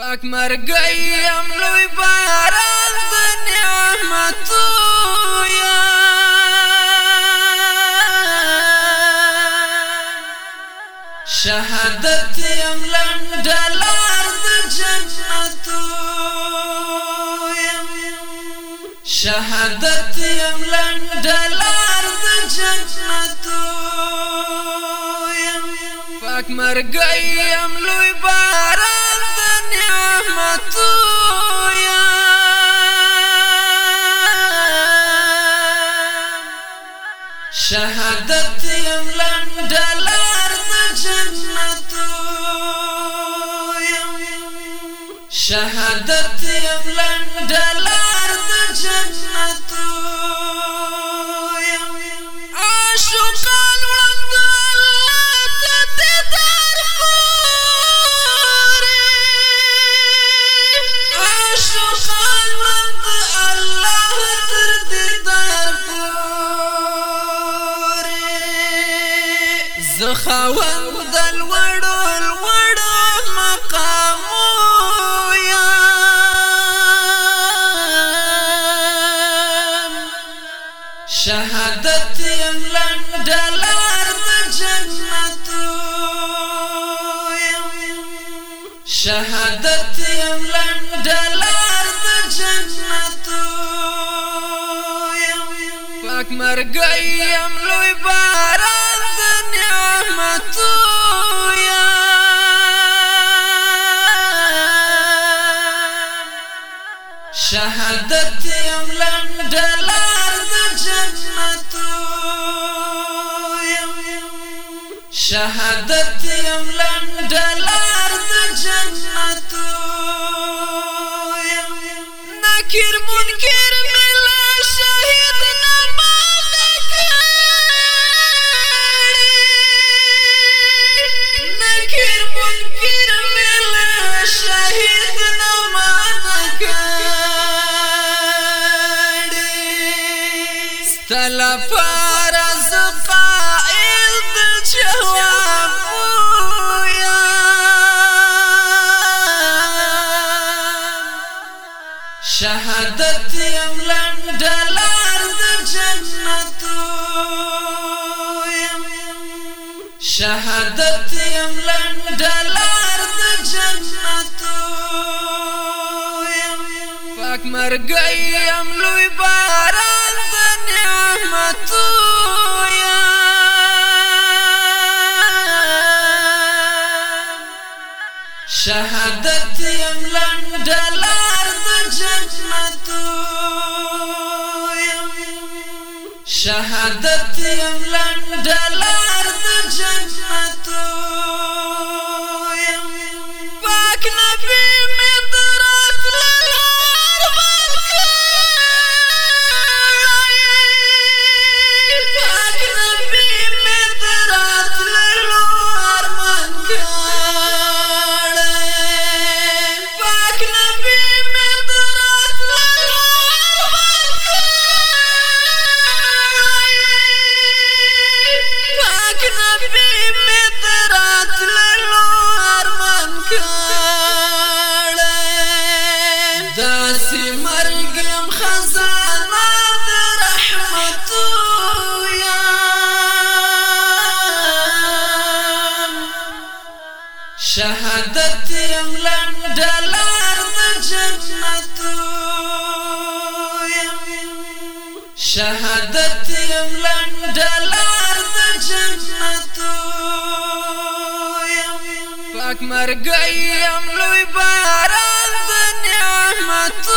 پاک مرګي ام لوی باران د نعمتو یا شهادت ام لندلار د جنتو شهادت ام لندلار د جنتو پاک مرګي ام لوی باران رحمت یا شهادت یم لندلار د جنت یم شهادت یم لندلار د جنت خاوند د لوړو لوړو مقامو یا شهادت یم لنډل پاک مرګي يم لوی باران د نعمتو يا شهادت يم لندلار د جنتو يم شهادت يم لندلار د جنتو جواب پویا شهادت یم لندلار د جنت یم شهادت یم لندلار د جنت یم پاک مرګ یم لوی باران شهادت يم لندلار د جنت يم شهادت يم لندلار شهادت يم لم دلار جنت يم شهادت يم لم دلار جنت يم فاك مرګ يم لوي باران د نعمت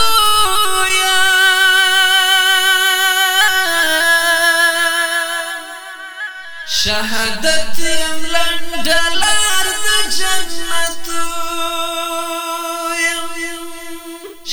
يا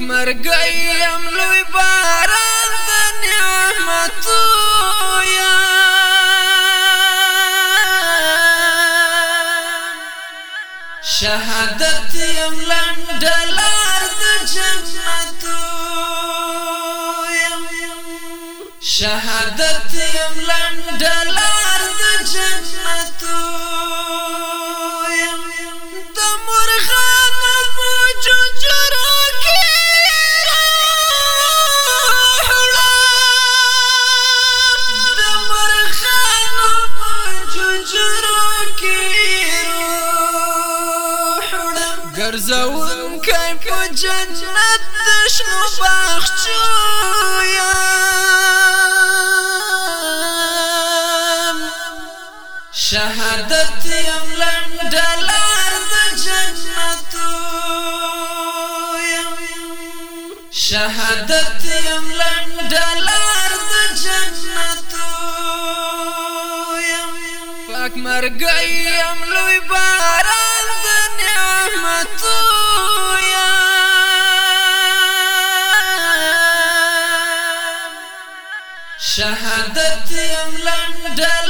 مرګي يم لوی باران د نعمتو يا شهادت يم لندلار د جنتو يم شهادت يم لندلار د جنتو يم د مرغان زون کای په جنت د شنو باغچو یا شهادت یم لندلار د جنت یم شهادت یم لندلار د جنت یم پاک مرګ یم لوی باران د شهادت یم لنډل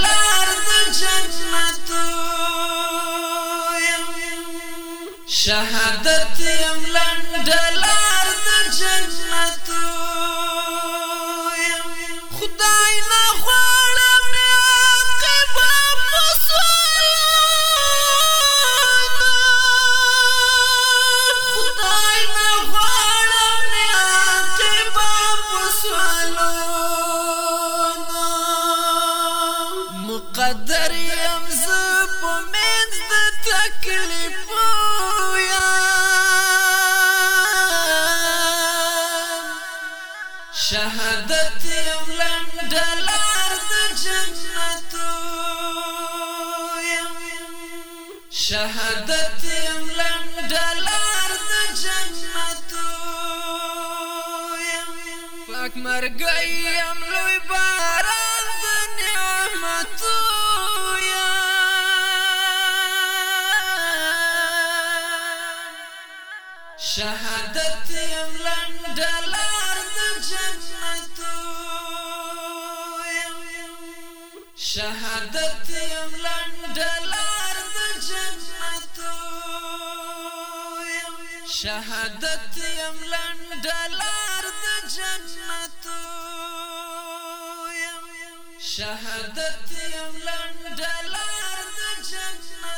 شهادت ولم دلار د جنت شهادت ولم دلار د جنت پاک مرګي يم لوی باران د نعمت يا شهادت شهادت یم لندلار د جنت شهادت یم لندلار د جنت شهادت یم لندلار د جنت